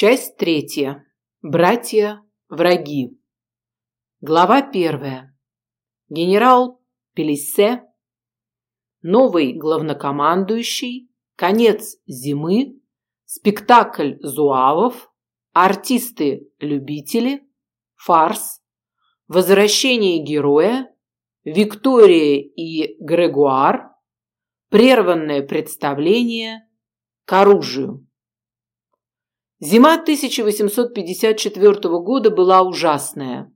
Часть третья. Братья-враги. Глава первая. Генерал Пелиссе, новый главнокомандующий, конец зимы, спектакль зуавов, артисты-любители, фарс, возвращение героя, Виктория и Грегуар, прерванное представление к оружию. Зима 1854 года была ужасная.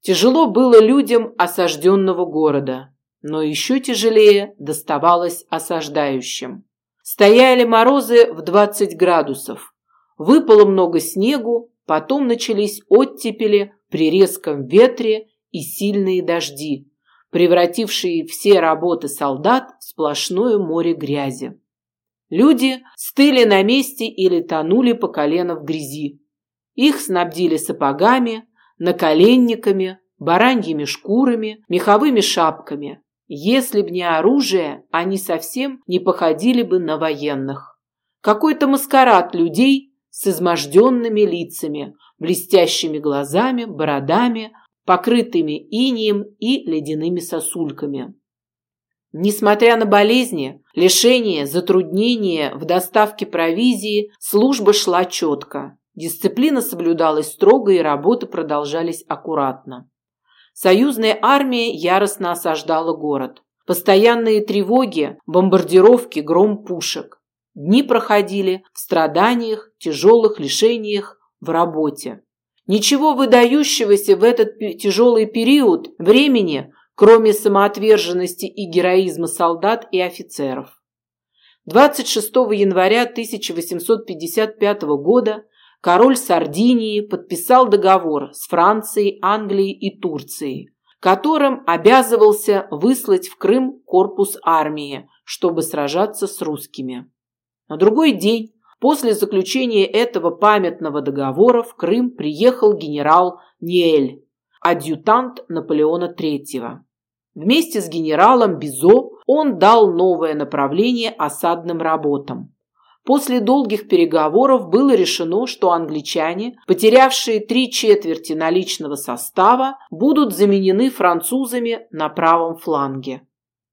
Тяжело было людям осажденного города, но еще тяжелее доставалось осаждающим. Стояли морозы в 20 градусов, выпало много снегу, потом начались оттепели при резком ветре и сильные дожди, превратившие все работы солдат в сплошное море грязи. Люди стыли на месте или тонули по колено в грязи. Их снабдили сапогами, наколенниками, бараньими шкурами, меховыми шапками. Если б не оружие, они совсем не походили бы на военных. Какой-то маскарад людей с изможденными лицами, блестящими глазами, бородами, покрытыми инием и ледяными сосульками. Несмотря на болезни, лишения, затруднения в доставке провизии, служба шла четко. Дисциплина соблюдалась строго и работы продолжались аккуратно. Союзная армия яростно осаждала город. Постоянные тревоги, бомбардировки, гром пушек. Дни проходили в страданиях, тяжелых лишениях, в работе. Ничего выдающегося в этот тяжелый период времени кроме самоотверженности и героизма солдат и офицеров. 26 января 1855 года король Сардинии подписал договор с Францией, Англией и Турцией, которым обязывался выслать в Крым корпус армии, чтобы сражаться с русскими. На другой день после заключения этого памятного договора в Крым приехал генерал Ниэль, адъютант Наполеона III. Вместе с генералом Бизо он дал новое направление осадным работам. После долгих переговоров было решено, что англичане, потерявшие три четверти наличного состава, будут заменены французами на правом фланге.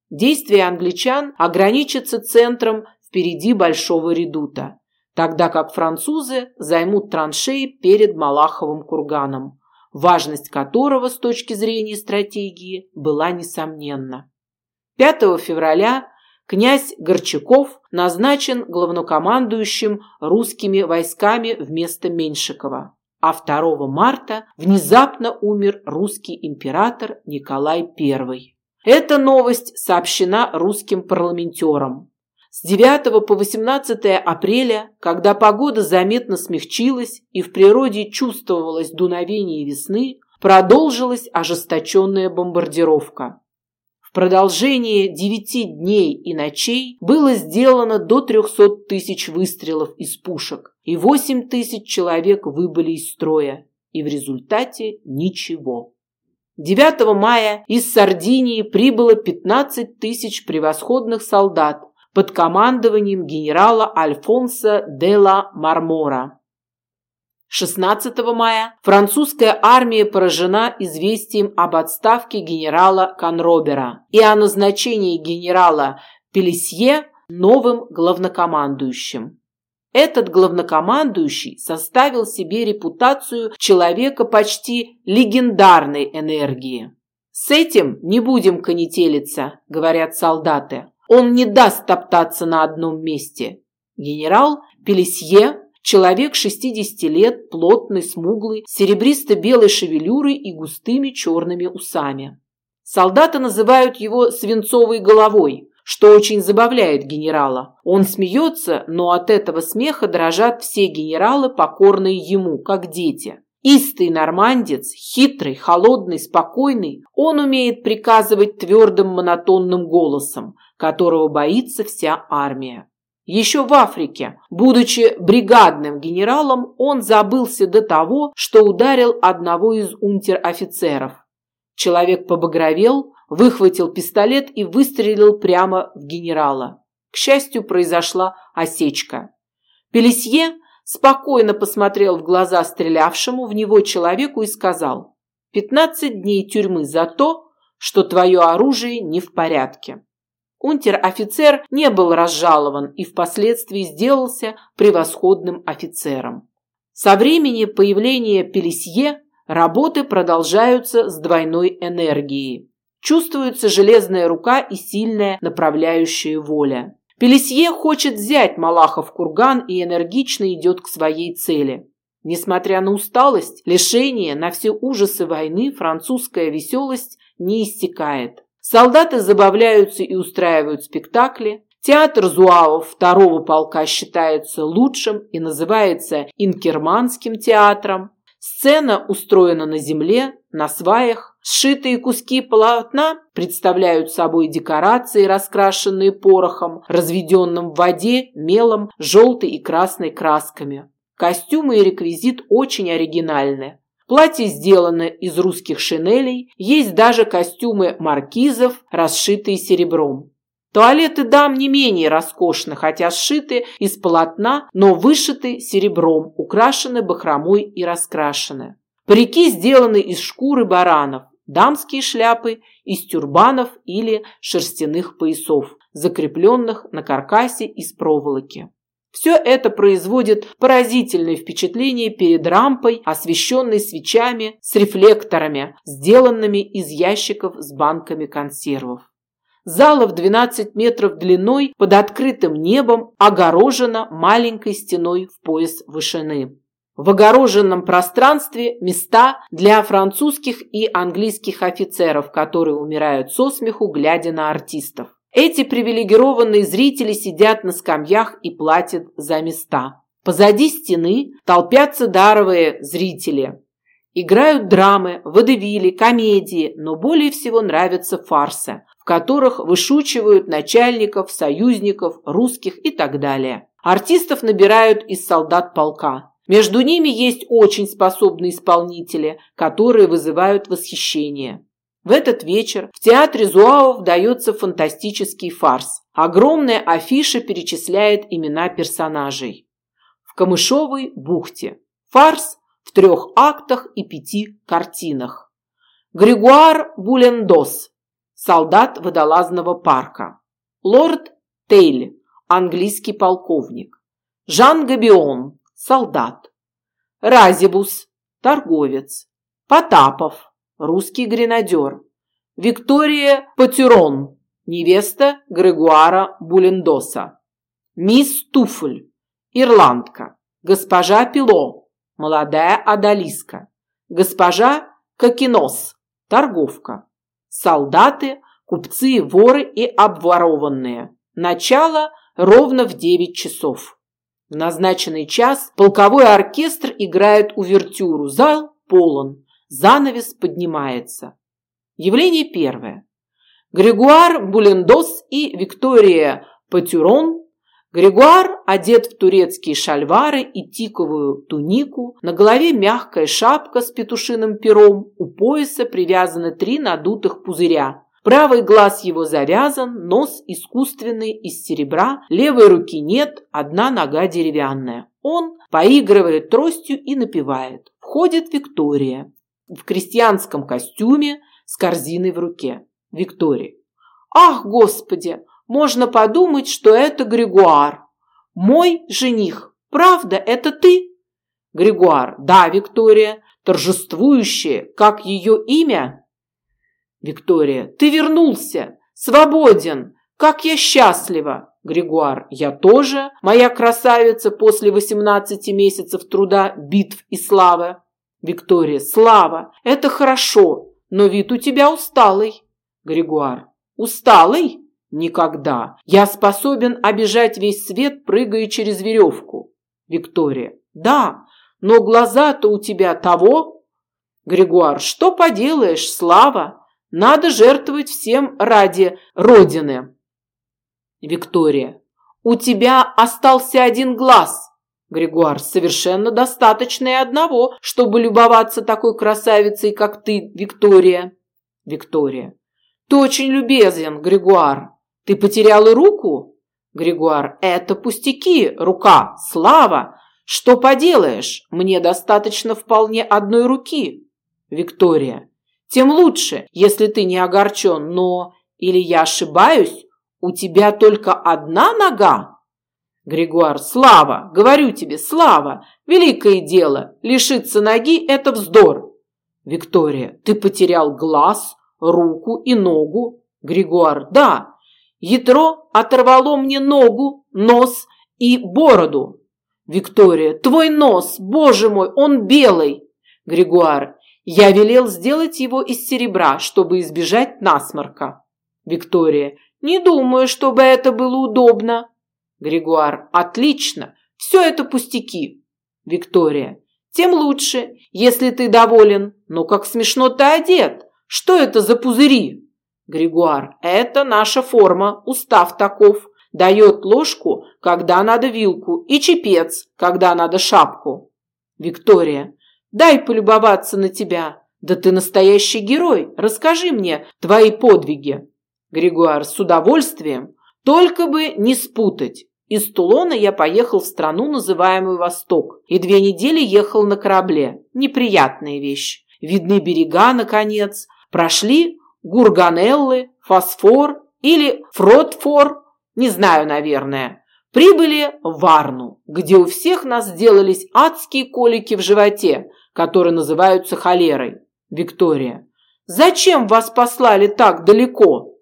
Действия англичан ограничатся центром впереди Большого редута, тогда как французы займут траншеи перед Малаховым курганом, важность которого с точки зрения стратегии была несомненна. 5 февраля князь Горчаков назначен главнокомандующим русскими войсками вместо Меньшикова, а 2 марта внезапно умер русский император Николай I. Эта новость сообщена русским парламентерам. С 9 по 18 апреля, когда погода заметно смягчилась и в природе чувствовалось дуновение весны, продолжилась ожесточенная бомбардировка. В продолжение девяти дней и ночей было сделано до 300 тысяч выстрелов из пушек, и 8 тысяч человек выбыли из строя, и в результате ничего. 9 мая из Сардинии прибыло 15 тысяч превосходных солдат, под командованием генерала Альфонса де ла Мармора. 16 мая французская армия поражена известием об отставке генерала Конробера и о назначении генерала Пелесье новым главнокомандующим. Этот главнокомандующий составил себе репутацию человека почти легендарной энергии. «С этим не будем конетелиться», – говорят солдаты. Он не даст топтаться на одном месте. Генерал Пелесье, человек 60 лет, плотный, смуглый, серебристо-белой шевелюрой и густыми черными усами. Солдаты называют его свинцовой головой, что очень забавляет генерала. Он смеется, но от этого смеха дрожат все генералы, покорные ему, как дети. Истый нормандец, хитрый, холодный, спокойный, он умеет приказывать твердым монотонным голосом, которого боится вся армия. Еще в Африке, будучи бригадным генералом, он забылся до того, что ударил одного из унтер-офицеров. Человек побагровел, выхватил пистолет и выстрелил прямо в генерала. К счастью, произошла осечка. Пелесье спокойно посмотрел в глаза стрелявшему в него человеку и сказал «Пятнадцать дней тюрьмы за то, что твое оружие не в порядке». Унтер-офицер не был разжалован и впоследствии сделался превосходным офицером. Со времени появления Пелесье работы продолжаются с двойной энергией. Чувствуется железная рука и сильная направляющая воля. Пелесье хочет взять Малахов курган и энергично идет к своей цели. Несмотря на усталость, лишение, на все ужасы войны, французская веселость не истекает. Солдаты забавляются и устраивают спектакли. Театр зуавов второго полка считается лучшим и называется Инкерманским театром. Сцена устроена на земле, на сваях. Сшитые куски полотна представляют собой декорации, раскрашенные порохом, разведенным в воде, мелом, желтой и красной красками. Костюмы и реквизит очень оригинальны. Платье сделано из русских шинелей, есть даже костюмы маркизов, расшитые серебром. Туалеты дам не менее роскошны, хотя сшиты из полотна, но вышиты серебром, украшены бахромой и раскрашены. Парики сделаны из шкуры баранов, дамские шляпы из тюрбанов или шерстяных поясов, закрепленных на каркасе из проволоки. Все это производит поразительное впечатление перед рампой, освещенной свечами с рефлекторами, сделанными из ящиков с банками консервов. Зала в 12 метров длиной под открытым небом огорожена маленькой стеной в пояс вышины. В огороженном пространстве места для французских и английских офицеров, которые умирают со смеху, глядя на артистов. Эти привилегированные зрители сидят на скамьях и платят за места. Позади стены толпятся даровые зрители. Играют драмы, водевили, комедии, но более всего нравятся фарсы, в которых вышучивают начальников, союзников, русских и так далее. Артистов набирают из солдат полка. Между ними есть очень способные исполнители, которые вызывают восхищение. В этот вечер в театре Зуавов дается фантастический фарс. Огромная афиша перечисляет имена персонажей. В Камышовой бухте. Фарс в трех актах и пяти картинах. Григуар Булендос, солдат водолазного парка. Лорд Тейль, английский полковник. Жан Габион, солдат. Разибус, торговец. Потапов, русский гренадер. Виктория Патюрон, невеста Грегуара Булендоса. Мисс Туфль, ирландка. Госпожа Пило, молодая одолиска. Госпожа Кокинос, торговка. Солдаты, купцы, воры и обворованные. Начало ровно в девять часов. В назначенный час полковой оркестр играет увертюру. Зал полон. Занавес поднимается. Явление первое. Григуар Булендос и Виктория Патюрон. Григуар одет в турецкие шальвары и тиковую тунику, на голове мягкая шапка с петушиным пером, у пояса привязаны три надутых пузыря. Правый глаз его завязан, нос искусственный из серебра, левой руки нет, одна нога деревянная. Он поигрывает тростью и напевает. Входит Виктория в крестьянском костюме с корзиной в руке. Виктория. Ах, Господи, можно подумать, что это Григуар. Мой жених. Правда, это ты? Григуар. Да, Виктория. Торжествующая. Как ее имя? Виктория. Ты вернулся. Свободен. Как я счастлива. Григуар. Я тоже. Моя красавица после 18 месяцев труда, битв и славы. Виктория. Слава, это хорошо, но вид у тебя усталый. Григуар. Усталый? Никогда. Я способен обижать весь свет, прыгая через веревку. Виктория. Да, но глаза-то у тебя того. Григуар. Что поделаешь, Слава? Надо жертвовать всем ради Родины. Виктория. У тебя остался один глаз. Григуар, совершенно достаточно и одного, чтобы любоваться такой красавицей, как ты, Виктория. Виктория. Ты очень любезен, Григуар. Ты потеряла руку? Григуар. Это пустяки, рука, слава. Что поделаешь, мне достаточно вполне одной руки. Виктория. Тем лучше, если ты не огорчен, но... Или я ошибаюсь, у тебя только одна нога? Григуар. Слава, говорю тебе, слава. Великое дело. Лишиться ноги – это вздор. Виктория. Ты потерял глаз, руку и ногу. Григуар. Да. Ядро оторвало мне ногу, нос и бороду. Виктория. Твой нос, боже мой, он белый. Григуар. Я велел сделать его из серебра, чтобы избежать насморка. Виктория. Не думаю, чтобы это было удобно. Григуар. Отлично. Все это пустяки. Виктория. Тем лучше, если ты доволен. Но как смешно ты одет. Что это за пузыри? Григуар. Это наша форма, устав таков. Дает ложку, когда надо вилку, и чепец, когда надо шапку. Виктория. Дай полюбоваться на тебя. Да ты настоящий герой. Расскажи мне твои подвиги. Григуар. С удовольствием. Только бы не спутать. Из Тулона я поехал в страну, называемую Восток, и две недели ехал на корабле. Неприятная вещь. Видны берега, наконец. Прошли Гурганеллы, Фосфор или Фротфор, не знаю, наверное. Прибыли в Варну, где у всех нас сделались адские колики в животе, которые называются холерой. Виктория. Зачем вас послали так далеко?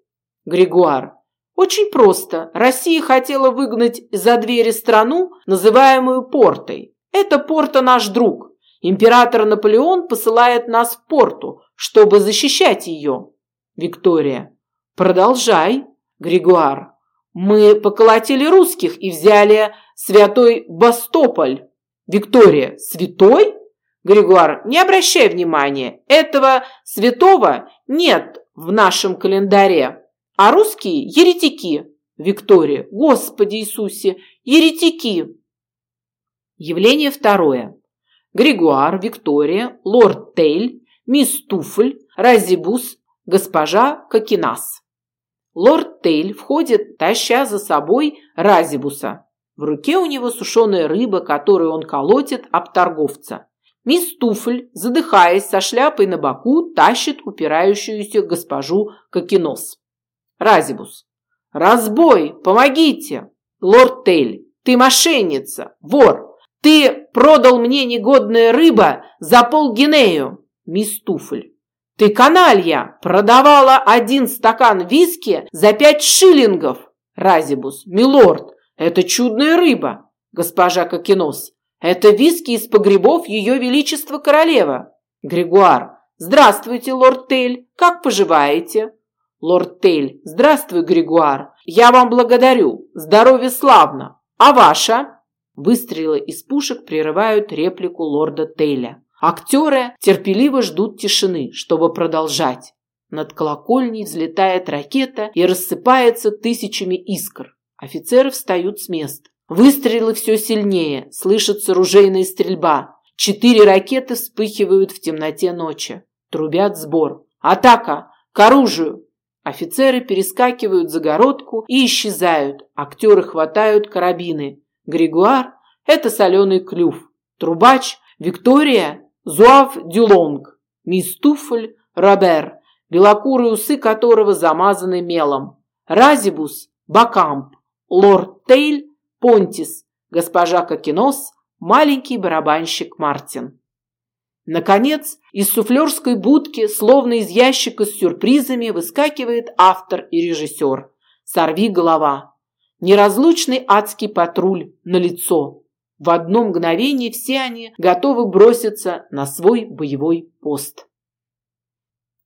Григуар. Очень просто. Россия хотела выгнать за двери страну, называемую Портой. Это Порта наш друг. Император Наполеон посылает нас в Порту, чтобы защищать ее. Виктория. Продолжай. Григуар. Мы поколотили русских и взяли святой Басстополь. Виктория. Святой? Григуар. Не обращай внимания. Этого святого нет в нашем календаре. А русские – еретики. Виктория. Господи Иисусе, еретики. Явление второе. Григуар, Виктория, лорд Тейль, мисс Туфль, Разибус, госпожа Кокинас. Лорд Тейль входит, таща за собой Разибуса. В руке у него сушеная рыба, которую он колотит об торговца. Мисс Туфль, задыхаясь со шляпой на боку, тащит упирающуюся госпожу Кокинос. Разибус. «Разбой! Помогите!» «Лорд Тейль, ты мошенница! Вор! Ты продал мне негодная рыба за полгинею!» Мисс Туфль. Ты каналья! Продавала один стакан виски за пять шиллингов! Разибус. Милорд, это чудная рыба! Госпожа Кокинос. Это виски из погребов Ее Величества Королева. Григуар. Здравствуйте, лорд Тель. Как поживаете? Лорд Тель. Здравствуй, Григуар. Я вам благодарю. Здоровье славно. А ваша? Выстрелы из пушек прерывают реплику лорда Теля. Актеры терпеливо ждут тишины, чтобы продолжать. Над колокольней взлетает ракета и рассыпается тысячами искр. Офицеры встают с мест. Выстрелы все сильнее, слышится ружейная стрельба. Четыре ракеты вспыхивают в темноте ночи. Трубят сбор. Атака! К оружию! Офицеры перескакивают загородку и исчезают. Актеры хватают карабины. Григуар – это соленый клюв. Трубач – Виктория Зуав Дюлонг, мисс Туфль Робер, белокурые усы которого замазаны мелом, Разибус Бакамп, лорд Тейль Понтис, госпожа Кокинос, маленький барабанщик Мартин. Наконец, из суфлерской будки, словно из ящика с сюрпризами, выскакивает автор и режиссер. Сорви голова. Неразлучный адский патруль на лицо. В одно мгновение все они готовы броситься на свой боевой пост.